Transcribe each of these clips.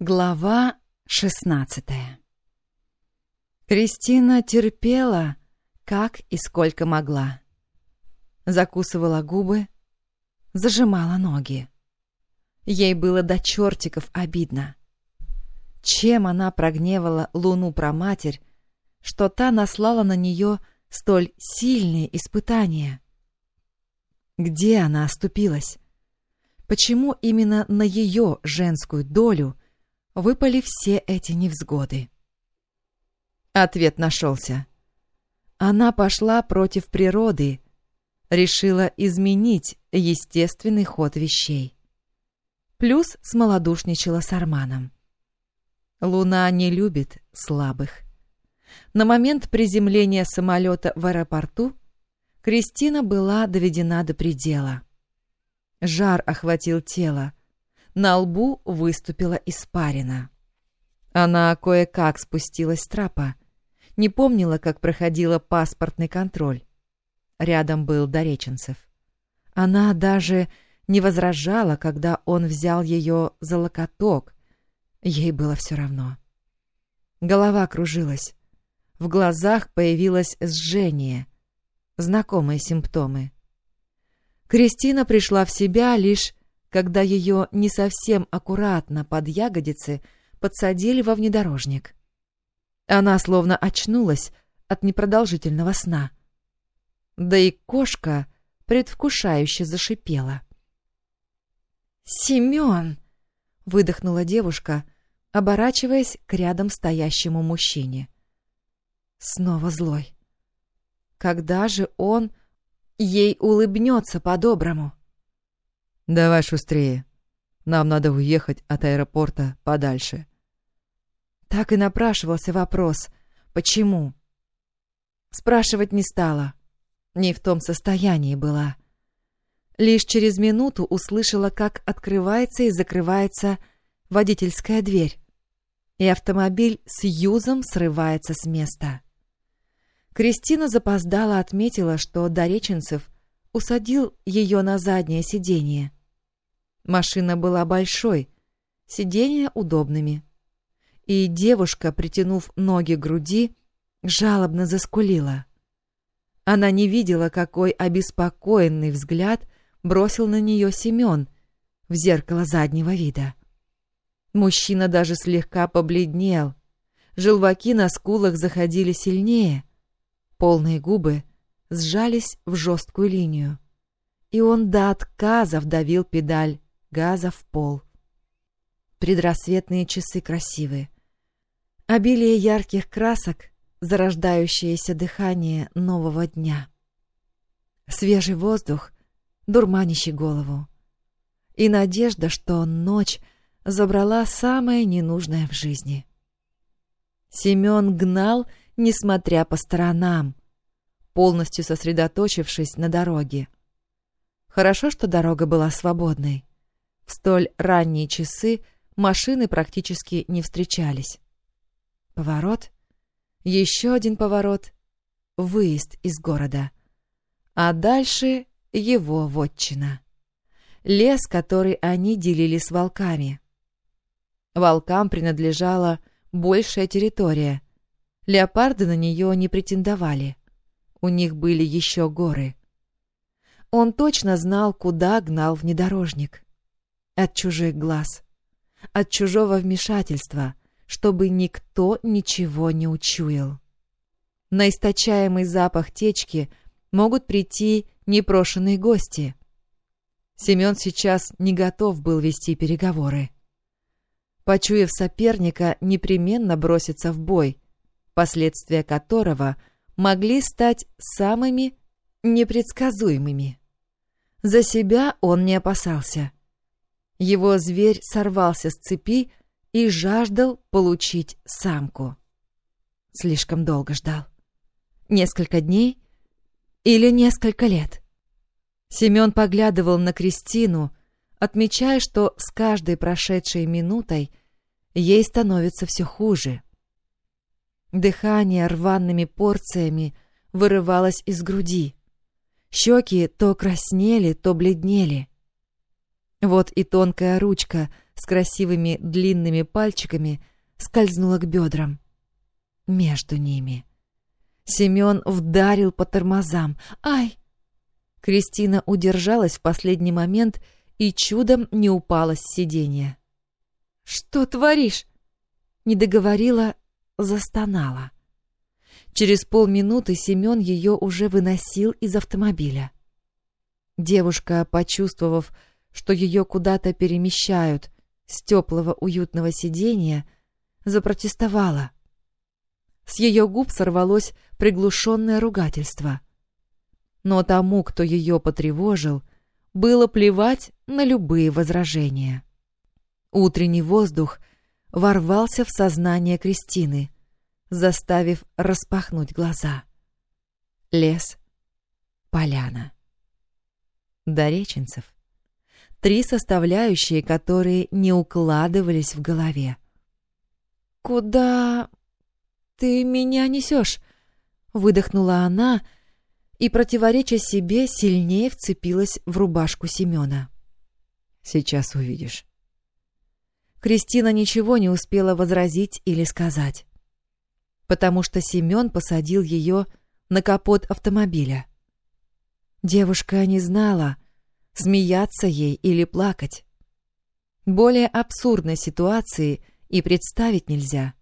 Глава шестнадцатая Кристина терпела, как и сколько могла. Закусывала губы, зажимала ноги. Ей было до чертиков обидно. Чем она прогневала Луну про матерь, что та наслала на нее столь сильные испытания? Где она оступилась? Почему именно на ее женскую долю выпали все эти невзгоды? Ответ нашелся. Она пошла против природы, решила изменить естественный ход вещей. Плюс смолодушничала с Арманом. Луна не любит слабых. На момент приземления самолета в аэропорту Кристина была доведена до предела. Жар охватил тело. На лбу выступила испарина. Она кое-как спустилась с трапа. Не помнила, как проходила паспортный контроль. Рядом был Дореченцев. Она даже не возражала, когда он взял ее за локоток. Ей было все равно. Голова кружилась. В глазах появилось сжение. Знакомые симптомы. Кристина пришла в себя лишь, когда ее не совсем аккуратно под ягодицы подсадили во внедорожник. Она словно очнулась от непродолжительного сна. Да и кошка предвкушающе зашипела. «Семен!» — выдохнула девушка, оборачиваясь к рядом стоящему мужчине. Снова злой. Когда же он ей улыбнется по-доброму? «Давай шустрее. Нам надо уехать от аэропорта подальше». Так и напрашивался вопрос «Почему?». Спрашивать не стала. Не в том состоянии была. Лишь через минуту услышала, как открывается и закрывается водительская дверь, и автомобиль с юзом срывается с места. Кристина запоздала отметила, что Дореченцев усадил ее на заднее сиденье. Машина была большой, сиденья удобными. И девушка, притянув ноги к груди, жалобно заскулила. Она не видела, какой обеспокоенный взгляд бросил на нее Семен в зеркало заднего вида. Мужчина даже слегка побледнел. Желваки на скулах заходили сильнее. Полные губы сжались в жесткую линию. И он до отказа вдавил педаль газа в пол. Предрассветные часы красивые. Обилие ярких красок, зарождающееся дыхание нового дня. Свежий воздух, дурманящий голову. И надежда, что ночь забрала самое ненужное в жизни. Семен гнал, несмотря по сторонам, полностью сосредоточившись на дороге. Хорошо, что дорога была свободной. В столь ранние часы машины практически не встречались. Поворот, еще один поворот, выезд из города. А дальше его вотчина. Лес, который они делили с волками. Волкам принадлежала большая территория. Леопарды на нее не претендовали. У них были еще горы. Он точно знал, куда гнал внедорожник. От чужих глаз. От чужого вмешательства, чтобы никто ничего не учуял. На источаемый запах течки могут прийти непрошенные гости. Семен сейчас не готов был вести переговоры. Почуяв соперника, непременно бросится в бой, последствия которого могли стать самыми непредсказуемыми. За себя он не опасался. Его зверь сорвался с цепи и жаждал получить самку. Слишком долго ждал. Несколько дней или несколько лет. Семен поглядывал на Кристину, отмечая, что с каждой прошедшей минутой ей становится все хуже. Дыхание рваными порциями вырывалось из груди. Щеки то краснели, то бледнели. Вот и тонкая ручка с красивыми длинными пальчиками скользнула к бедрам. Между ними. Семен вдарил по тормозам. «Ай!» Кристина удержалась в последний момент и чудом не упала с сиденья. «Что творишь?» Не договорила, застонала. Через полминуты Семен ее уже выносил из автомобиля. Девушка, почувствовав, что ее куда-то перемещают с теплого уютного сиденья, запротестовала. С ее губ сорвалось приглушенное ругательство. Но тому, кто ее потревожил, было плевать на любые возражения. Утренний воздух ворвался в сознание Кристины, заставив распахнуть глаза. Лес, поляна. Дореченцев. Три составляющие, которые не укладывались в голове. «Куда ты меня несешь?» — выдохнула она и, противореча себе, сильнее вцепилась в рубашку Семена. «Сейчас увидишь». Кристина ничего не успела возразить или сказать, потому что Семен посадил ее на капот автомобиля. Девушка не знала, смеяться ей или плакать. Более абсурдной ситуации и представить нельзя.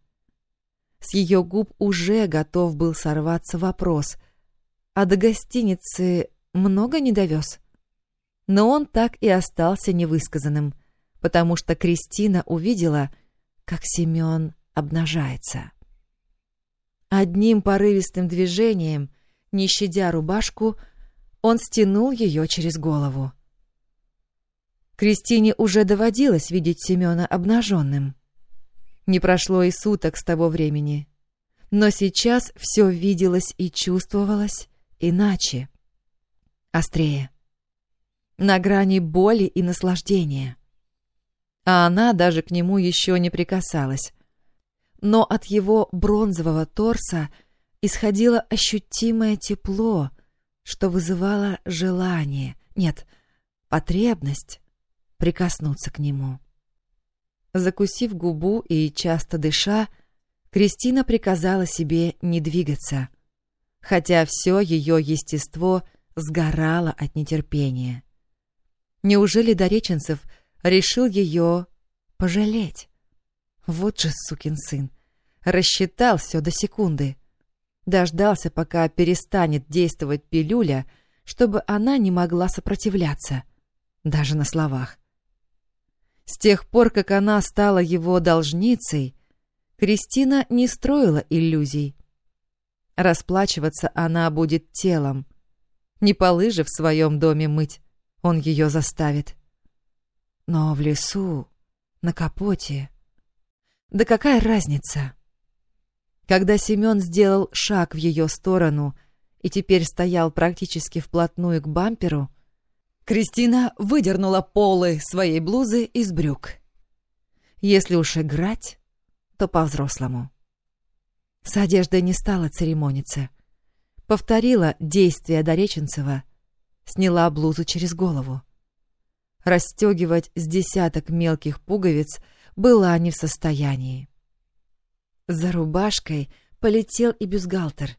С ее губ уже готов был сорваться вопрос, а до гостиницы много не довез. Но он так и остался невысказанным, потому что Кристина увидела, как Семен обнажается. Одним порывистым движением, не щадя рубашку, он стянул ее через голову. Кристине уже доводилось видеть Семена обнаженным. Не прошло и суток с того времени. Но сейчас все виделось и чувствовалось иначе. Острее. На грани боли и наслаждения. А она даже к нему еще не прикасалась. Но от его бронзового торса исходило ощутимое тепло, что вызывало желание, нет, потребность прикоснуться к нему. Закусив губу и часто дыша, Кристина приказала себе не двигаться, хотя все ее естество сгорало от нетерпения. Неужели Дореченцев решил ее пожалеть? Вот же сукин сын! Рассчитал все до секунды. Дождался, пока перестанет действовать пилюля, чтобы она не могла сопротивляться, даже на словах. С тех пор, как она стала его должницей, Кристина не строила иллюзий. Расплачиваться она будет телом. Не полы же в своем доме мыть, он ее заставит. Но в лесу, на капоте... Да какая разница? Когда Семен сделал шаг в ее сторону и теперь стоял практически вплотную к бамперу, Кристина выдернула полы своей блузы из брюк. Если уж играть, то по-взрослому. С одеждой не стала церемониться. Повторила действия Дореченцева, сняла блузу через голову. Расстегивать с десяток мелких пуговиц была не в состоянии. За рубашкой полетел и бюстгальтер.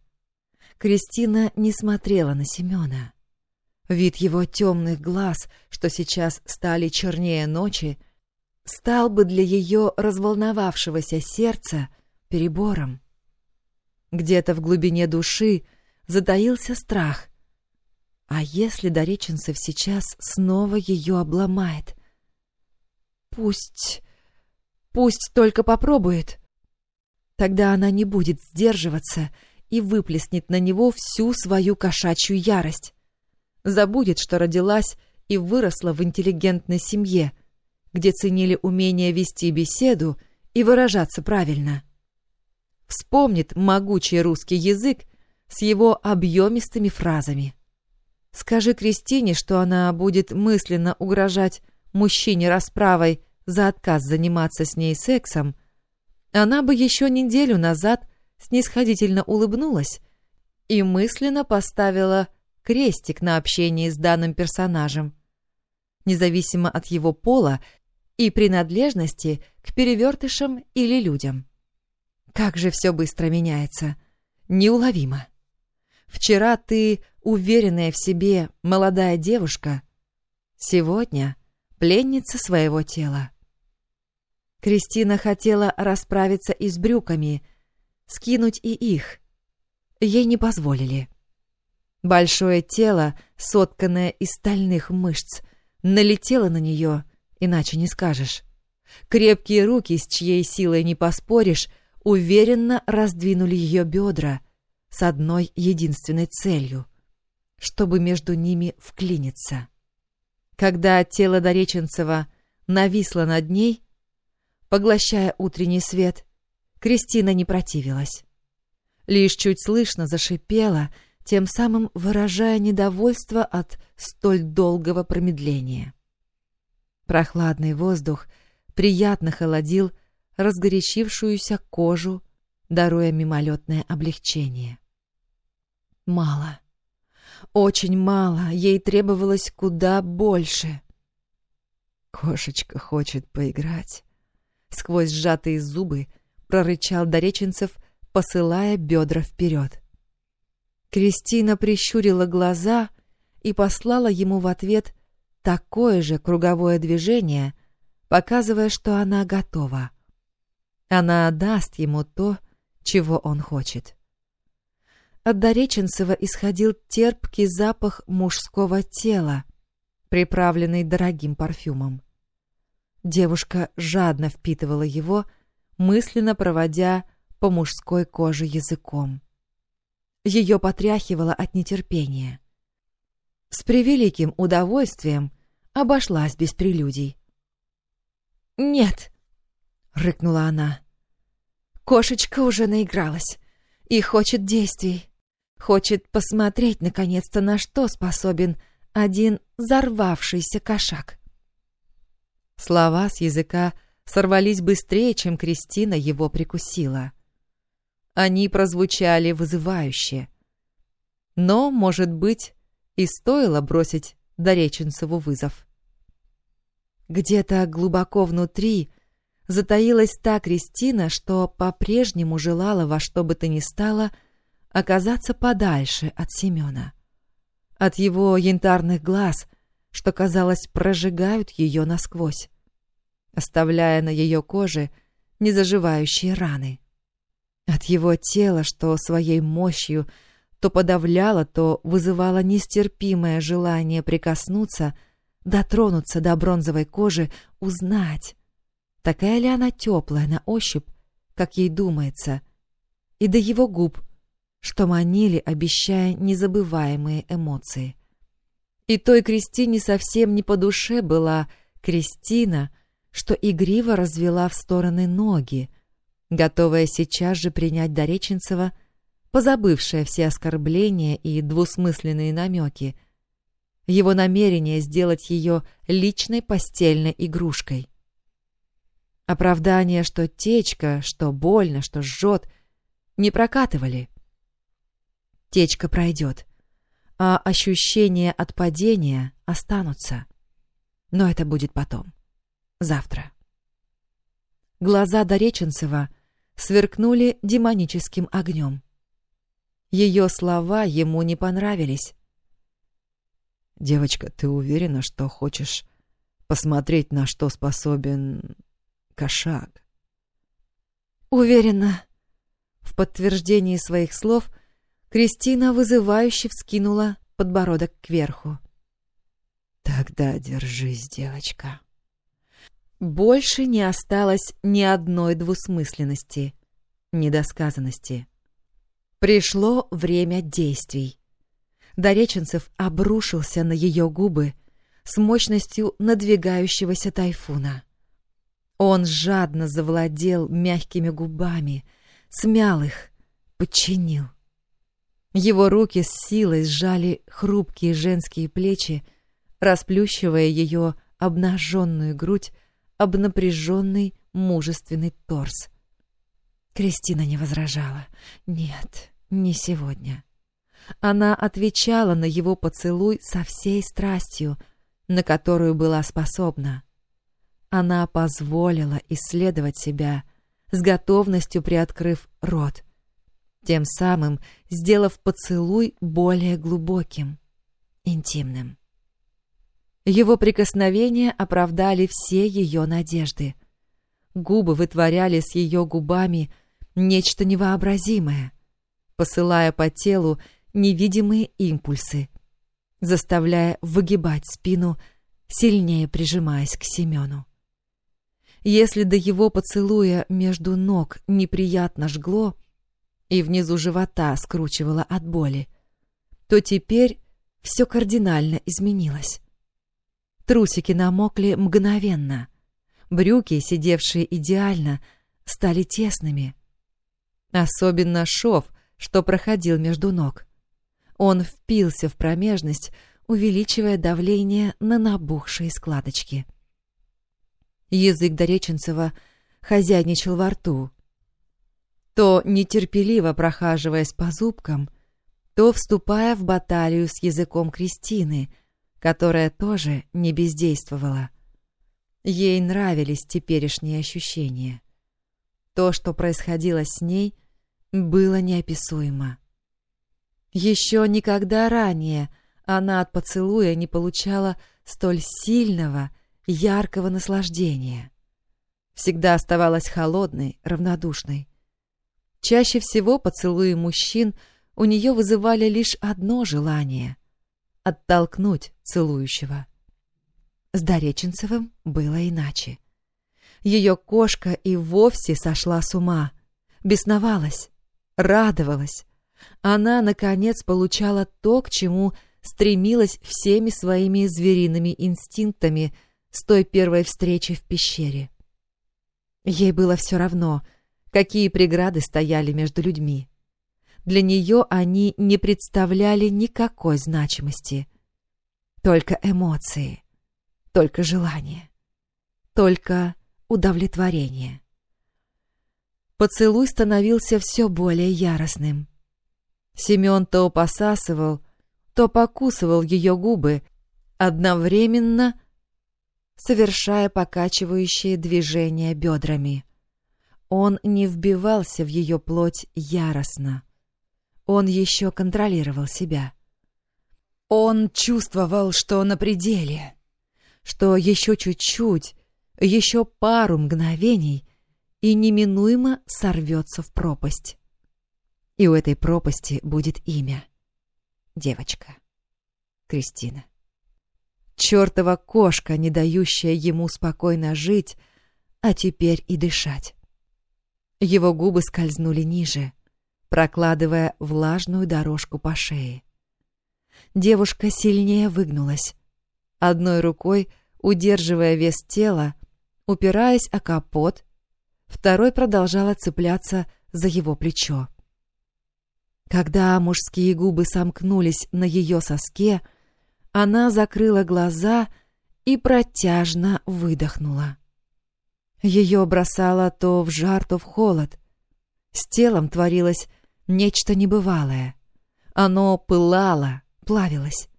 Кристина не смотрела на Семена. Вид его темных глаз, что сейчас стали чернее ночи, стал бы для ее разволновавшегося сердца перебором. Где-то в глубине души затаился страх. А если Дореченцев сейчас снова ее обломает? Пусть... пусть только попробует. Тогда она не будет сдерживаться и выплеснет на него всю свою кошачью ярость забудет, что родилась и выросла в интеллигентной семье, где ценили умение вести беседу и выражаться правильно. Вспомнит могучий русский язык с его объемистыми фразами. Скажи Кристине, что она будет мысленно угрожать мужчине расправой за отказ заниматься с ней сексом, она бы еще неделю назад снисходительно улыбнулась и мысленно поставила крестик на общении с данным персонажем. независимо от его пола и принадлежности к перевертышам или людям. Как же все быстро меняется. Неуловимо. Вчера ты уверенная в себе молодая девушка, сегодня пленница своего тела. Кристина хотела расправиться и с брюками, скинуть и их. Ей не позволили. Большое тело, сотканное из стальных мышц, налетело на нее, иначе не скажешь. Крепкие руки, с чьей силой не поспоришь, уверенно раздвинули ее бедра с одной единственной целью — чтобы между ними вклиниться. Когда тело Дореченцева нависло над ней, поглощая утренний свет, Кристина не противилась. Лишь чуть слышно зашипела, тем самым выражая недовольство от столь долгого промедления. Прохладный воздух приятно холодил разгорячившуюся кожу, даруя мимолетное облегчение. Мало. Очень мало, ей требовалось куда больше. «Кошечка хочет поиграть», — сквозь сжатые зубы прорычал Дореченцев, посылая бедра вперед. Кристина прищурила глаза и послала ему в ответ такое же круговое движение, показывая, что она готова. Она даст ему то, чего он хочет. От Дореченцева исходил терпкий запах мужского тела, приправленный дорогим парфюмом. Девушка жадно впитывала его, мысленно проводя по мужской коже языком. Ее потряхивало от нетерпения. С превеликим удовольствием обошлась без прелюдий. «Нет!» — рыкнула она. «Кошечка уже наигралась и хочет действий. Хочет посмотреть, наконец-то, на что способен один взорвавшийся кошак». Слова с языка сорвались быстрее, чем Кристина его прикусила. Они прозвучали вызывающе. Но, может быть, и стоило бросить Дореченцеву вызов. Где-то глубоко внутри затаилась та Кристина, что по-прежнему желала во что бы то ни стало оказаться подальше от Семена. От его янтарных глаз, что, казалось, прожигают ее насквозь, оставляя на ее коже незаживающие раны от его тела, что своей мощью то подавляло, то вызывало нестерпимое желание прикоснуться, дотронуться до бронзовой кожи, узнать, такая ли она теплая на ощупь, как ей думается, и до его губ, что манили, обещая незабываемые эмоции. И той Кристине совсем не по душе была Кристина, что игриво развела в стороны ноги, готовая сейчас же принять Дореченцева, позабывшая все оскорбления и двусмысленные намеки, его намерение сделать ее личной постельной игрушкой. Оправдания, что течка, что больно, что жжет, не прокатывали. Течка пройдет, а ощущения от падения останутся. Но это будет потом, завтра. Глаза Дореченцева — сверкнули демоническим огнем. Ее слова ему не понравились. «Девочка, ты уверена, что хочешь посмотреть, на что способен кошак?» «Уверена». В подтверждении своих слов Кристина вызывающе вскинула подбородок кверху. «Тогда держись, девочка». Больше не осталось ни одной двусмысленности, недосказанности. Пришло время действий. Дореченцев обрушился на ее губы с мощностью надвигающегося тайфуна. Он жадно завладел мягкими губами, смял их, подчинил. Его руки с силой сжали хрупкие женские плечи, расплющивая ее обнаженную грудь об напряженный мужественный торс. Кристина не возражала. Нет, не сегодня. Она отвечала на его поцелуй со всей страстью, на которую была способна. Она позволила исследовать себя, с готовностью приоткрыв рот, тем самым сделав поцелуй более глубоким, интимным. Его прикосновения оправдали все ее надежды. Губы вытворяли с ее губами нечто невообразимое, посылая по телу невидимые импульсы, заставляя выгибать спину, сильнее прижимаясь к Семену. Если до его поцелуя между ног неприятно жгло и внизу живота скручивало от боли, то теперь все кардинально изменилось. Трусики намокли мгновенно. Брюки, сидевшие идеально, стали тесными. Особенно шов, что проходил между ног. Он впился в промежность, увеличивая давление на набухшие складочки. Язык Дореченцева хозяйничал во рту. То нетерпеливо прохаживаясь по зубкам, то вступая в баталию с языком Кристины — которая тоже не бездействовала. Ей нравились теперешние ощущения. То, что происходило с ней, было неописуемо. Еще никогда ранее она от поцелуя не получала столь сильного, яркого наслаждения. Всегда оставалась холодной, равнодушной. Чаще всего поцелуи мужчин у нее вызывали лишь одно желание оттолкнуть целующего. С Дореченцевым было иначе. Ее кошка и вовсе сошла с ума, бесновалась, радовалась. Она, наконец, получала то, к чему стремилась всеми своими звериными инстинктами с той первой встречи в пещере. Ей было все равно, какие преграды стояли между людьми. Для нее они не представляли никакой значимости. Только эмоции, только желание, только удовлетворение. Поцелуй становился все более яростным. Семен то посасывал, то покусывал ее губы, одновременно совершая покачивающие движения бедрами. Он не вбивался в ее плоть яростно. Он еще контролировал себя. Он чувствовал, что на пределе, что еще чуть-чуть, еще пару мгновений и неминуемо сорвется в пропасть. И у этой пропасти будет имя. Девочка. Кристина. Чёртова кошка, не дающая ему спокойно жить, а теперь и дышать. Его губы скользнули ниже, прокладывая влажную дорожку по шее. Девушка сильнее выгнулась, одной рукой удерживая вес тела, упираясь о капот, второй продолжала цепляться за его плечо. Когда мужские губы сомкнулись на ее соске, она закрыла глаза и протяжно выдохнула. Ее бросало то в жар, то в холод. С телом творилось нечто небывалое. Оно пылало, плавилось.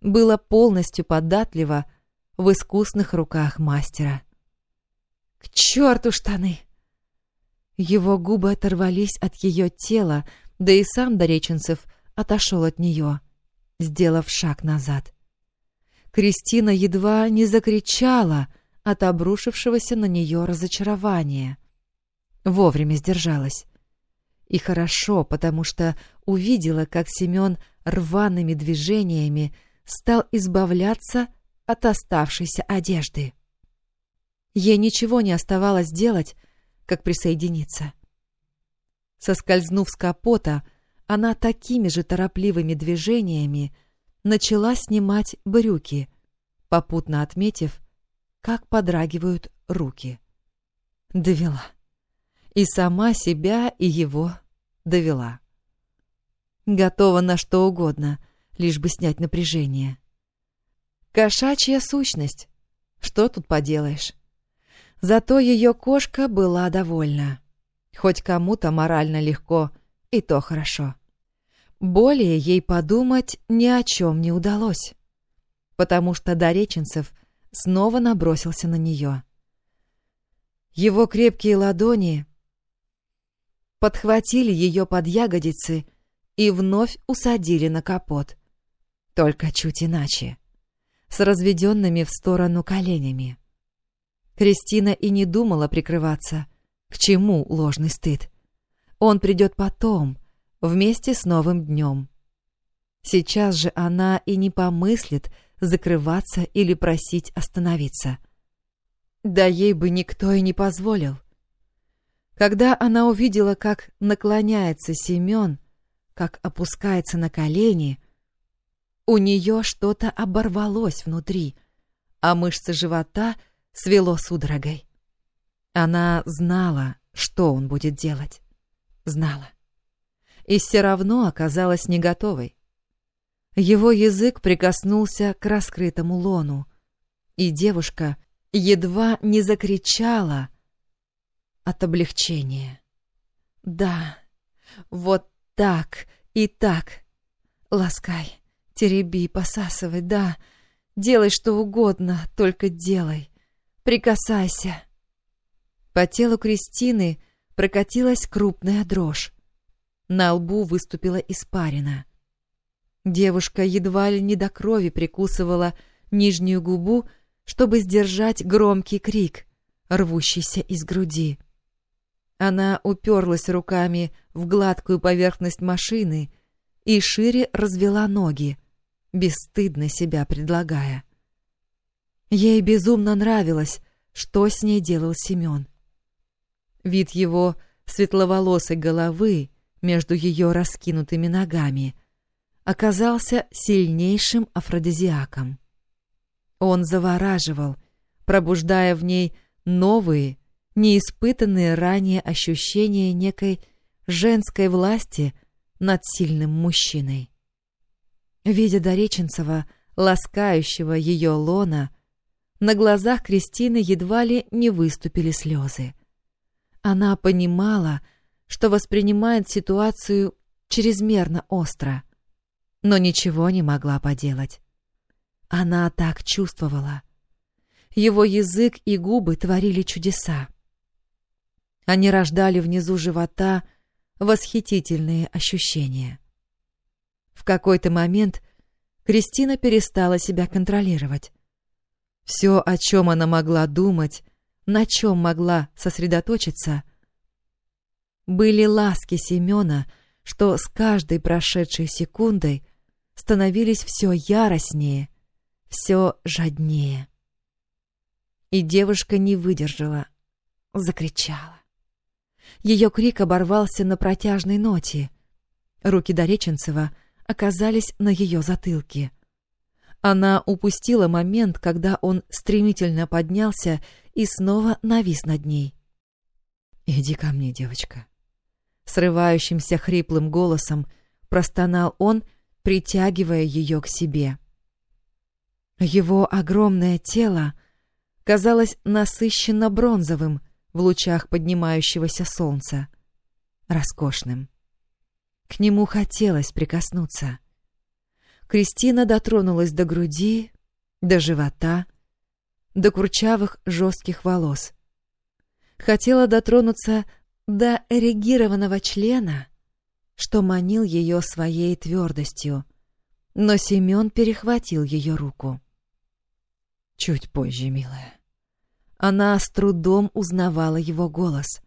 Было полностью податливо в искусных руках мастера. «К черту штаны!» Его губы оторвались от ее тела, да и сам Дореченцев отошел от нее, сделав шаг назад. Кристина едва не закричала от обрушившегося на нее разочарования. Вовремя сдержалась. И хорошо, потому что увидела, как Семен рваными движениями стал избавляться от оставшейся одежды. Ей ничего не оставалось делать, как присоединиться. Соскользнув с капота, она такими же торопливыми движениями начала снимать брюки, попутно отметив, как подрагивают руки. Довела и сама себя и его довела. Готова на что угодно, лишь бы снять напряжение. Кошачья сущность. Что тут поделаешь? Зато ее кошка была довольна. Хоть кому-то морально легко, и то хорошо. Более ей подумать ни о чем не удалось. потому что Дореченцев снова набросился на нее. Его крепкие ладони подхватили ее под ягодицы и вновь усадили на капот. Только чуть иначе, с разведенными в сторону коленями. Кристина и не думала прикрываться. К чему ложный стыд? Он придет потом, вместе с новым днем. Сейчас же она и не помыслит закрываться или просить остановиться. Да ей бы никто и не позволил. Когда она увидела, как наклоняется Семен, как опускается на колени, у нее что-то оборвалось внутри, а мышцы живота свело судорогой. Она знала, что он будет делать. Знала. И все равно оказалась не готовой. Его язык прикоснулся к раскрытому лону, и девушка едва не закричала от облегчения. «Да, вот так и так. Ласкай, тереби, посасывай, да. Делай что угодно, только делай. Прикасайся». По телу Кристины прокатилась крупная дрожь. На лбу выступила испарина. Девушка едва ли не до крови прикусывала нижнюю губу, чтобы сдержать громкий крик, рвущийся из груди. Она уперлась руками в гладкую поверхность машины и шире развела ноги, бесстыдно себя предлагая. Ей безумно нравилось, что с ней делал Семен. Вид его светловолосой головы между ее раскинутыми ногами — оказался сильнейшим афродизиаком. Он завораживал, пробуждая в ней новые, неиспытанные ранее ощущения некой женской власти над сильным мужчиной. Видя Дореченцева, ласкающего ее лона, на глазах Кристины едва ли не выступили слезы. Она понимала, что воспринимает ситуацию чрезмерно остро — но ничего не могла поделать. Она так чувствовала. Его язык и губы творили чудеса. Они рождали внизу живота восхитительные ощущения. В какой-то момент Кристина перестала себя контролировать. Все, о чем она могла думать, на чем могла сосредоточиться, были ласки Семена, что с каждой прошедшей секундой становились все яростнее, все жаднее. И девушка не выдержала, закричала. Ее крик оборвался на протяжной ноте. Руки Дореченцева оказались на ее затылке. Она упустила момент, когда он стремительно поднялся и снова навис над ней. «Иди ко мне, девочка», срывающимся хриплым голосом простонал он, притягивая ее к себе. Его огромное тело казалось насыщенно бронзовым в лучах поднимающегося солнца, роскошным. К нему хотелось прикоснуться. Кристина дотронулась до груди, до живота, до курчавых жестких волос. Хотела дотронуться до эрегированного члена, что манил ее своей твердостью, но Семен перехватил ее руку. Чуть позже, милая. Она с трудом узнавала его голос.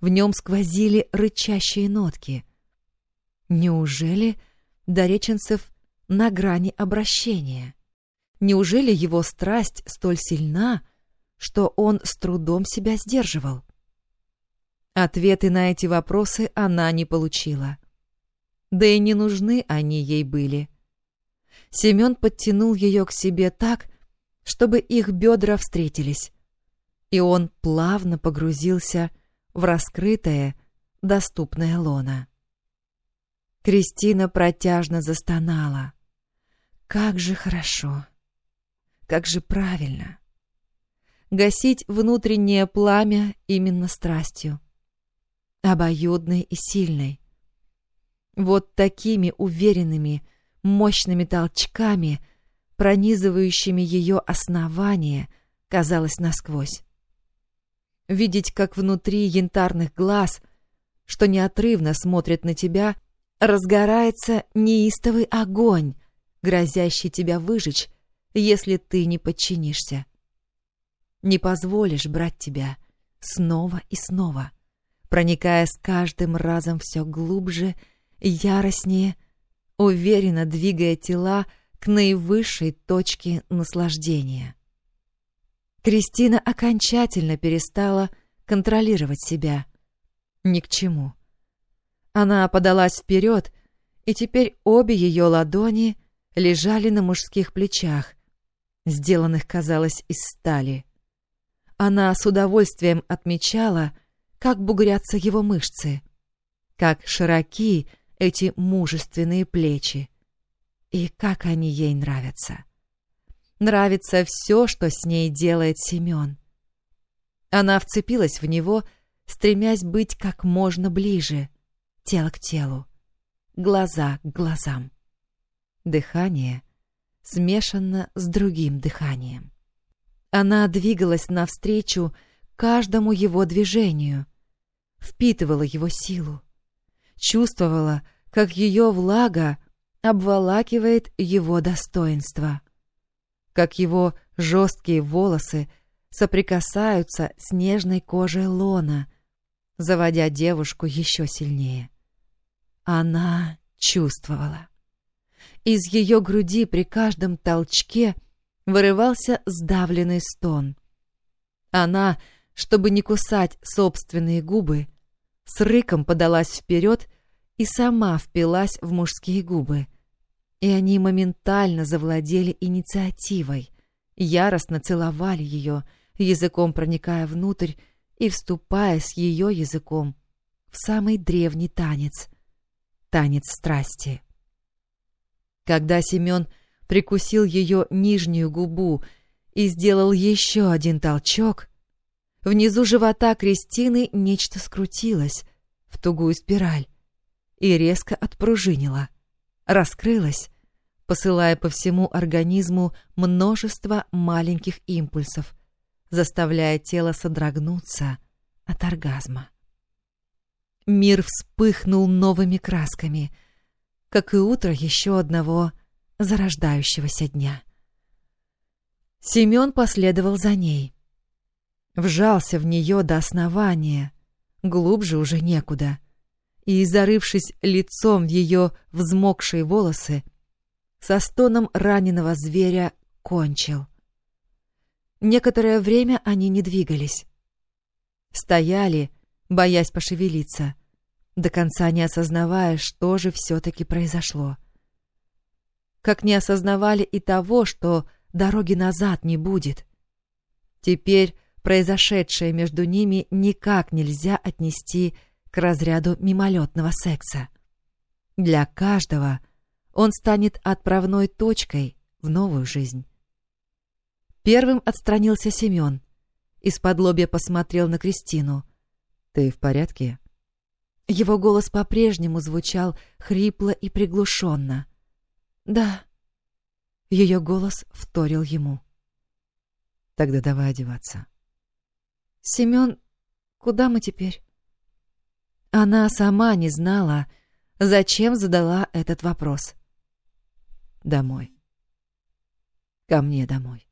В нем сквозили рычащие нотки. Неужели Дореченцев на грани обращения? Неужели его страсть столь сильна, что он с трудом себя сдерживал? Ответы на эти вопросы она не получила. Да и не нужны они ей были. Семен подтянул ее к себе так, чтобы их бедра встретились, и он плавно погрузился в раскрытое, доступное лоно. Кристина протяжно застонала. Как же хорошо! Как же правильно! Гасить внутреннее пламя именно страстью обоюдной и сильной. Вот такими уверенными, мощными толчками пронизывающими ее основание, казалось насквозь. Видеть, как внутри янтарных глаз, что неотрывно смотрят на тебя, разгорается неистовый огонь, грозящий тебя выжечь, если ты не подчинишься. Не позволишь брать тебя снова и снова, проникая с каждым разом все глубже, яростнее, уверенно двигая тела к наивысшей точке наслаждения. Кристина окончательно перестала контролировать себя. Ни к чему. Она подалась вперед, и теперь обе ее ладони лежали на мужских плечах, сделанных, казалось, из стали. Она с удовольствием отмечала, как бугрятся его мышцы, как широки эти мужественные плечи, и как они ей нравятся. Нравится все, что с ней делает Семен. Она вцепилась в него, стремясь быть как можно ближе, тело к телу, глаза к глазам. Дыхание смешано с другим дыханием. Она двигалась навстречу каждому его движению, впитывала его силу, чувствовала, как ее влага обволакивает его достоинство, как его жесткие волосы соприкасаются с нежной кожей лона, заводя девушку еще сильнее. Она чувствовала. Из ее груди при каждом толчке вырывался сдавленный стон. Она, чтобы не кусать собственные губы, с рыком подалась вперед и сама впилась в мужские губы. И они моментально завладели инициативой, яростно целовали ее, языком проникая внутрь и вступая с ее языком в самый древний танец — танец страсти. Когда Семен прикусил ее нижнюю губу и сделал еще один толчок, внизу живота Кристины нечто скрутилось в тугую спираль и резко отпружинила, раскрылась, посылая по всему организму множество маленьких импульсов, заставляя тело содрогнуться от оргазма. Мир вспыхнул новыми красками, как и утро еще одного зарождающегося дня. Семен последовал за ней. Вжался в нее до основания, глубже уже некуда — и, зарывшись лицом в ее взмокшие волосы, со стоном раненого зверя кончил. Некоторое время они не двигались. Стояли, боясь пошевелиться, до конца не осознавая, что же все-таки произошло. Как не осознавали и того, что дороги назад не будет. Теперь произошедшее между ними никак нельзя отнести к разряду мимолетного секса. Для каждого он станет отправной точкой в новую жизнь. Первым отстранился Семен. Из-под лобья посмотрел на Кристину. «Ты в порядке?» Его голос по-прежнему звучал хрипло и приглушенно. «Да». Ее голос вторил ему. «Тогда давай одеваться». «Семен, куда мы теперь?» Она сама не знала, зачем задала этот вопрос. «Домой. Ко мне домой».